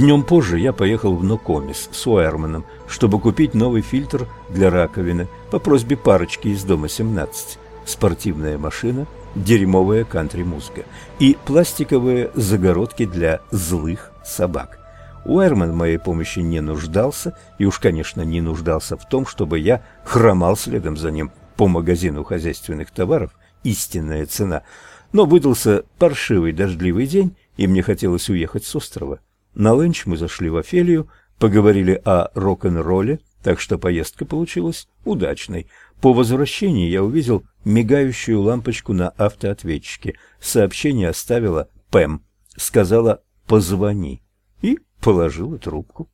Днем позже я поехал в Нокомис с Уэрманом, чтобы купить новый фильтр для раковины по просьбе парочки из дома 17. Спортивная машина, дерьмовая кантри-музыка и пластиковые загородки для злых собак. Уэрман в моей помощи не нуждался, и уж, конечно, не нуждался в том, чтобы я хромал следом за ним по магазину хозяйственных товаров «Истинная цена». Но выдался паршивый дождливый день, и мне хотелось уехать с острова. На ленч мы зашли в Офелию, поговорили о рок-н-ролле, так что поездка получилась удачной. По возвращении я увидел мигающую лампочку на автоответчике. Сообщение оставила Пэм. Сказала «позвони» и положила трубку.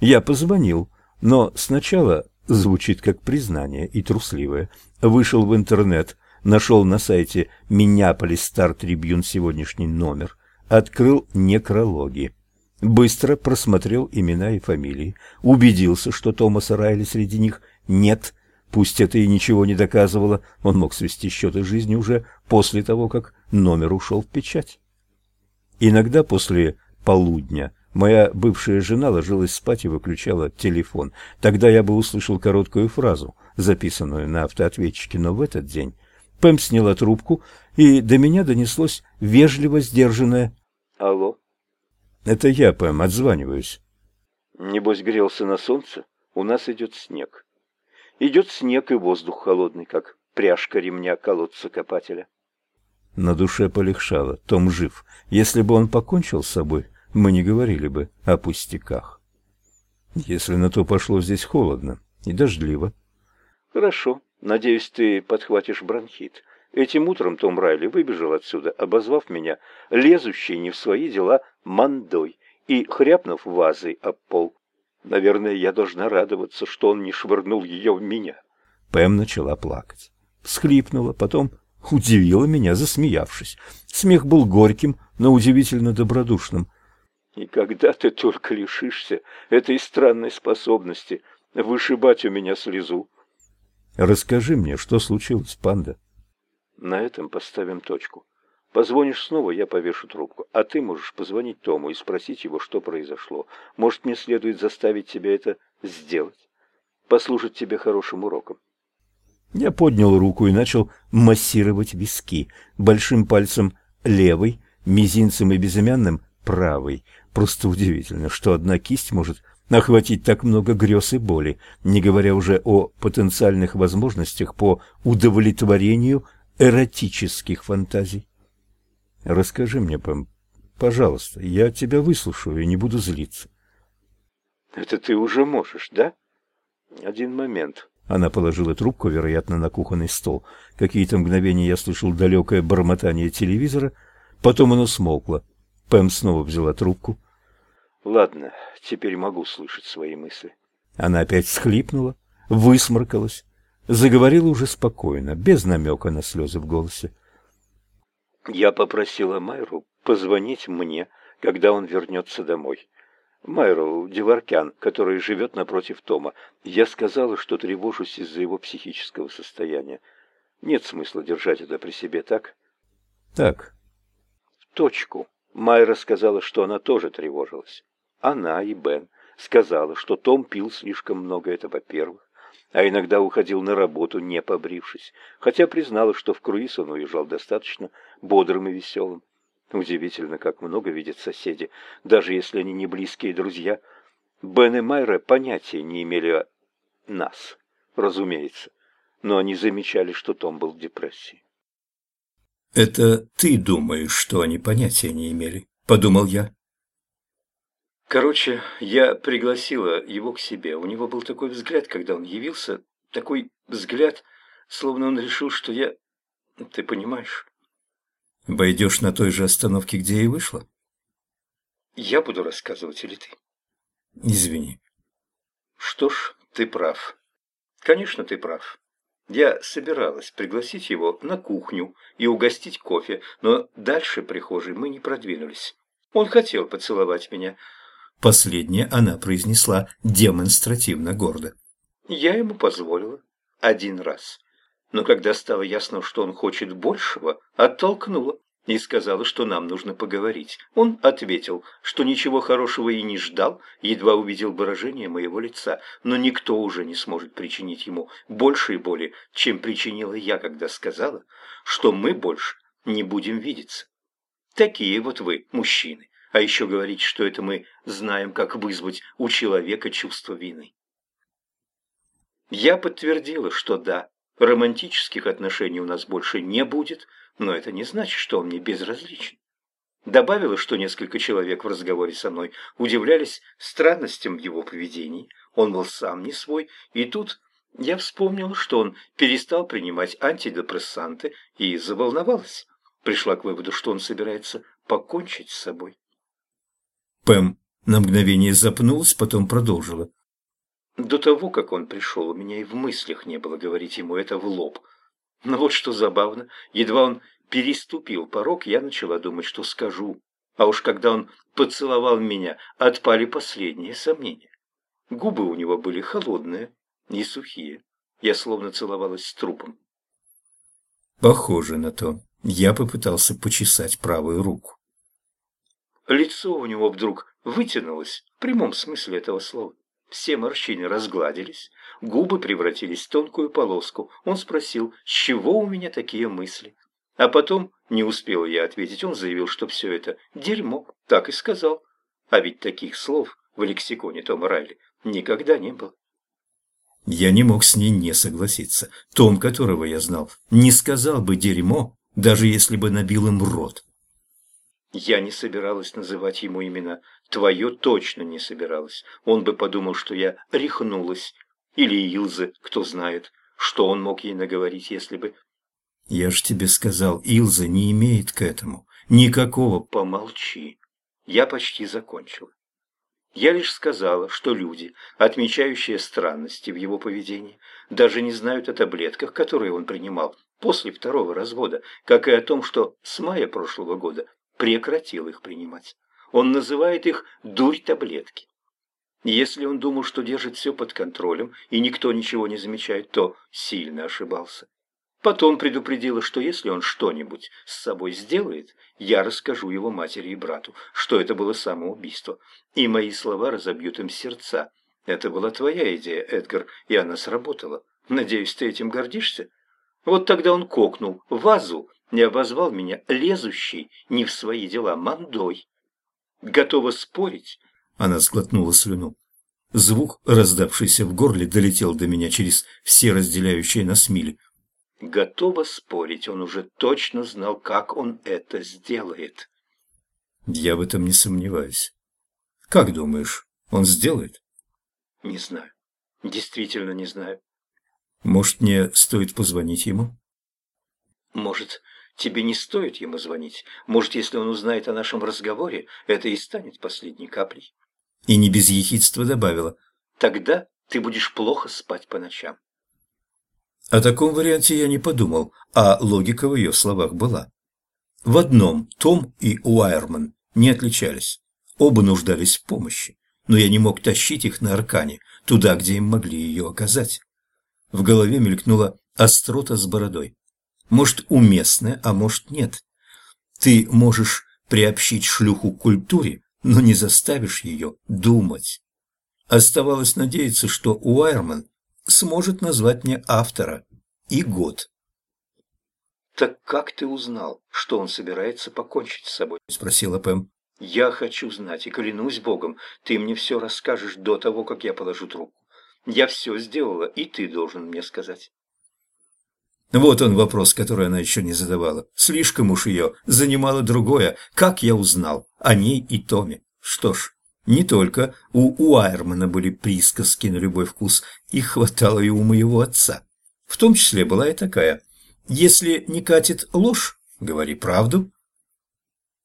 Я позвонил, но сначала звучит как признание и трусливое. Вышел в интернет, нашел на сайте Миннеаполис Стар Трибюн сегодняшний номер, открыл некрологи. Быстро просмотрел имена и фамилии, убедился, что Томаса Райли среди них нет. Пусть это и ничего не доказывало, он мог свести счеты жизни уже после того, как номер ушел в печать. Иногда после полудня моя бывшая жена ложилась спать и выключала телефон. Тогда я бы услышал короткую фразу, записанную на автоответчике, но в этот день Пэм сняла трубку, и до меня донеслось вежливо сдержанное «Алло». Это я, Пэм, отзваниваюсь. Небось, грелся на солнце? У нас идет снег. Идет снег и воздух холодный, как пряжка ремня колодца копателя. На душе полегшало. Том жив. Если бы он покончил с собой, мы не говорили бы о пустяках. Если на то пошло, здесь холодно и дождливо. Хорошо. Надеюсь, ты подхватишь бронхит. Этим утром Том Райли выбежал отсюда, обозвав меня лезущей не в свои дела мандой и хряпнув вазой об пол. Наверное, я должна радоваться, что он не швырнул ее в меня. Пэм начала плакать. Всхлипнула, потом удивила меня, засмеявшись. Смех был горьким, но удивительно добродушным. «И когда ты только лишишься этой странной способности вышибать у меня слезу?» «Расскажи мне, что случилось, панда?» На этом поставим точку. Позвонишь снова, я повешу трубку. А ты можешь позвонить Тому и спросить его, что произошло. Может, мне следует заставить тебя это сделать? Послужит тебе хорошим уроком. Я поднял руку и начал массировать виски. Большим пальцем левый, мизинцем и безымянным правый. Просто удивительно, что одна кисть может охватить так много грез и боли, не говоря уже о потенциальных возможностях по удовлетворению эротических фантазий. Расскажи мне, Пэм, пожалуйста, я тебя выслушаю и не буду злиться. Это ты уже можешь, да? Один момент. Она положила трубку, вероятно, на кухонный стол. Какие-то мгновения я слышал далекое бормотание телевизора, потом оно смолкло. Пэм снова взяла трубку. Ладно, теперь могу слышать свои мысли. Она опять схлипнула, высморкалась, заговорила уже спокойно, без намека на слезы в голосе. Я попросила Майру позвонить мне, когда он вернется домой. Майру Деваркян, который живет напротив Тома. Я сказала, что тревожусь из-за его психического состояния. Нет смысла держать это при себе, так? Так. В точку. Майра сказала, что она тоже тревожилась. Она и Бен сказала, что Том пил слишком много, это во-первых а иногда уходил на работу, не побрившись, хотя признала, что в круиз он уезжал достаточно бодрым и веселым. Удивительно, как много видят соседи, даже если они не близкие друзья. Бен и Майра понятия не имели о нас, разумеется, но они замечали, что Том был в депрессии. «Это ты думаешь, что они понятия не имели?» – подумал я. Короче, я пригласила его к себе. У него был такой взгляд, когда он явился, такой взгляд, словно он решил, что я... Ты понимаешь? Пойдешь на той же остановке, где и вышла? Я буду рассказывать или ты? Извини. Что ж, ты прав. Конечно, ты прав. Я собиралась пригласить его на кухню и угостить кофе, но дальше прихожей мы не продвинулись. Он хотел поцеловать меня, Последнее она произнесла демонстративно гордо. Я ему позволила. Один раз. Но когда стало ясно, что он хочет большего, оттолкнула. и сказала, что нам нужно поговорить. Он ответил, что ничего хорошего и не ждал, едва увидел выражение моего лица, но никто уже не сможет причинить ему большей боли, чем причинила я, когда сказала, что мы больше не будем видеться. Такие вот вы, мужчины. А еще говорить, что это мы знаем, как вызвать у человека чувство вины. Я подтвердила, что да, романтических отношений у нас больше не будет, но это не значит, что он мне безразличен. Добавила, что несколько человек в разговоре со мной удивлялись странностям его поведении. Он был сам не свой, и тут я вспомнила, что он перестал принимать антидепрессанты и заволновалась. Пришла к выводу, что он собирается покончить с собой. Пэм на мгновение запнулась, потом продолжила. До того, как он пришел, у меня и в мыслях не было говорить ему это в лоб – но вот что забавно, едва он переступил порог, я начала думать, что скажу. А уж когда он поцеловал меня, отпали последние сомнения. Губы у него были холодные, не сухие. Я словно целовалась с трупом. Похоже на то. Я попытался почесать правую руку. Лицо у него вдруг вытянулось, в прямом смысле этого слова. Все морщины разгладились, губы превратились в тонкую полоску. Он спросил, с чего у меня такие мысли? А потом, не успел я ответить, он заявил, что все это дерьмо. Так и сказал. А ведь таких слов в лексиконе Тома Райли никогда не было. Я не мог с ней не согласиться. Том, которого я знал, не сказал бы «дерьмо», даже если бы набил им рот. Я не собиралась называть ему имена. Твое точно не собиралась. Он бы подумал, что я рехнулась. Или Илзы, кто знает, что он мог ей наговорить, если бы... Я ж тебе сказал, Илза не имеет к этому никакого... Помолчи. Я почти закончила. Я лишь сказала, что люди, отмечающие странности в его поведении, даже не знают о таблетках, которые он принимал после второго развода, как и о том, что с мая прошлого года прекратил их принимать. Он называет их «дурь-таблетки». Если он думал, что держит все под контролем, и никто ничего не замечает, то сильно ошибался. Потом предупредила, что если он что-нибудь с собой сделает, я расскажу его матери и брату, что это было самоубийство, и мои слова разобьют им сердца. Это была твоя идея, Эдгар, и она сработала. Надеюсь, ты этим гордишься? Вот тогда он кокнул вазу не обозвал меня лезущей не в свои дела мандой. Готова спорить? Она сглотнула слюну. Звук, раздавшийся в горле, долетел до меня через все разделяющие нас мили. Готова спорить, он уже точно знал, как он это сделает. Я в этом не сомневаюсь. Как думаешь, он сделает? Не знаю. Действительно не знаю. Может, мне стоит позвонить ему? Может, Тебе не стоит ему звонить. Может, если он узнает о нашем разговоре, это и станет последней каплей. И не без ехидства добавила. Тогда ты будешь плохо спать по ночам. О таком варианте я не подумал, а логика в ее словах была. В одном Том и Уайерман не отличались. Оба нуждались в помощи, но я не мог тащить их на аркане, туда, где им могли ее оказать. В голове мелькнула острота с бородой. Может, уместное, а может, нет. Ты можешь приобщить шлюху к культуре, но не заставишь ее думать. Оставалось надеяться, что Уайерман сможет назвать мне автора и год. «Так как ты узнал, что он собирается покончить с собой?» – спросила Пэм. «Я хочу знать, и клянусь Богом, ты мне все расскажешь до того, как я положу трубку. Я все сделала, и ты должен мне сказать». Вот он вопрос, который она еще не задавала. Слишком уж ее занимало другое. Как я узнал о ней и Томе? Что ж, не только у Уайермана были присказки на любой вкус, их хватало и у моего отца. В том числе была и такая. Если не катит ложь, говори правду.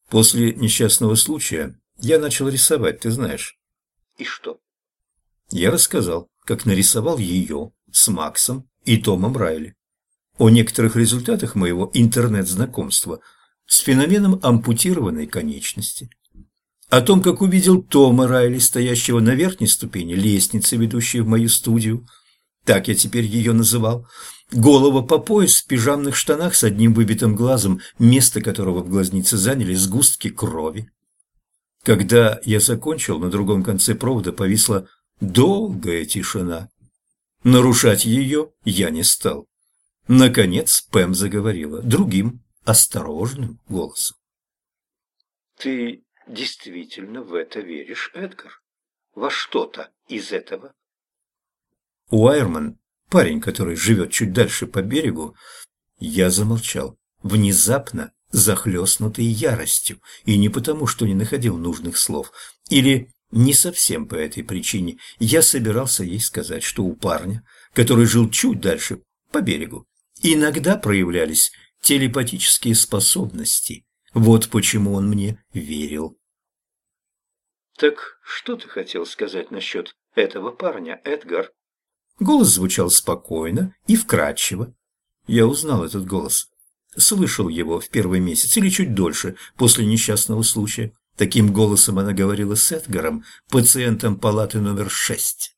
После несчастного случая я начал рисовать, ты знаешь. И что? Я рассказал, как нарисовал ее с Максом и Томом Райли о некоторых результатах моего интернет-знакомства с феноменом ампутированной конечности, о том, как увидел Тома Райли, стоящего на верхней ступени лестницы, ведущей в мою студию, так я теперь ее называл, Голова по пояс в пижамных штанах с одним выбитым глазом, место которого в глазнице заняли сгустки крови. Когда я закончил, на другом конце провода повисла долгая тишина. Нарушать ее я не стал. Наконец Пэм заговорила другим, осторожным голосом. «Ты действительно в это веришь, Эдгар? Во что-то из этого?» Уайерман, парень, который живет чуть дальше по берегу, я замолчал, внезапно захлестнутый яростью, и не потому, что не находил нужных слов, или не совсем по этой причине. Я собирался ей сказать, что у парня, который жил чуть дальше по берегу, иногда проявлялись телепатические способности. Вот почему он мне верил. «Так что ты хотел сказать насчет этого парня, Эдгар?» Голос звучал спокойно и вкрадчиво. Я узнал этот голос. Слышал его в первый месяц или чуть дольше после несчастного случая. Таким голосом она говорила с Эдгаром, пациентом палаты номер шесть.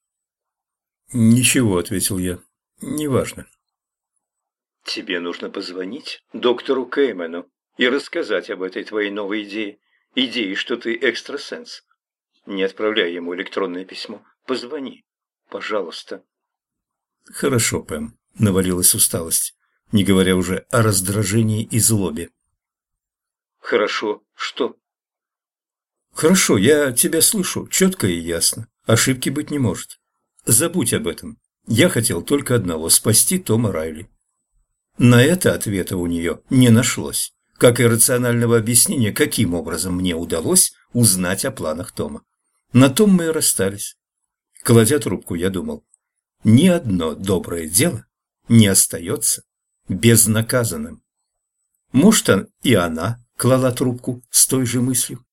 «Ничего», — ответил я, — «неважно». «Тебе нужно позвонить доктору Кеймену и рассказать об этой твоей новой идее, идее, что ты экстрасенс. Не отправляй ему электронное письмо, позвони, пожалуйста». «Хорошо, Пэм», — навалилась усталость, не говоря уже о раздражении и злобе. «Хорошо, что?» «Хорошо, я тебя слышу, четко и ясно. Ошибки быть не может. Забудь об этом. Я хотел только одного – спасти Тома Райли». На это ответа у нее не нашлось, как и рационального объяснения, каким образом мне удалось узнать о планах Тома. На том мы и расстались. Кладя трубку, я думал, ни одно доброе дело не остается безнаказанным. Может, и она клала трубку с той же мыслью?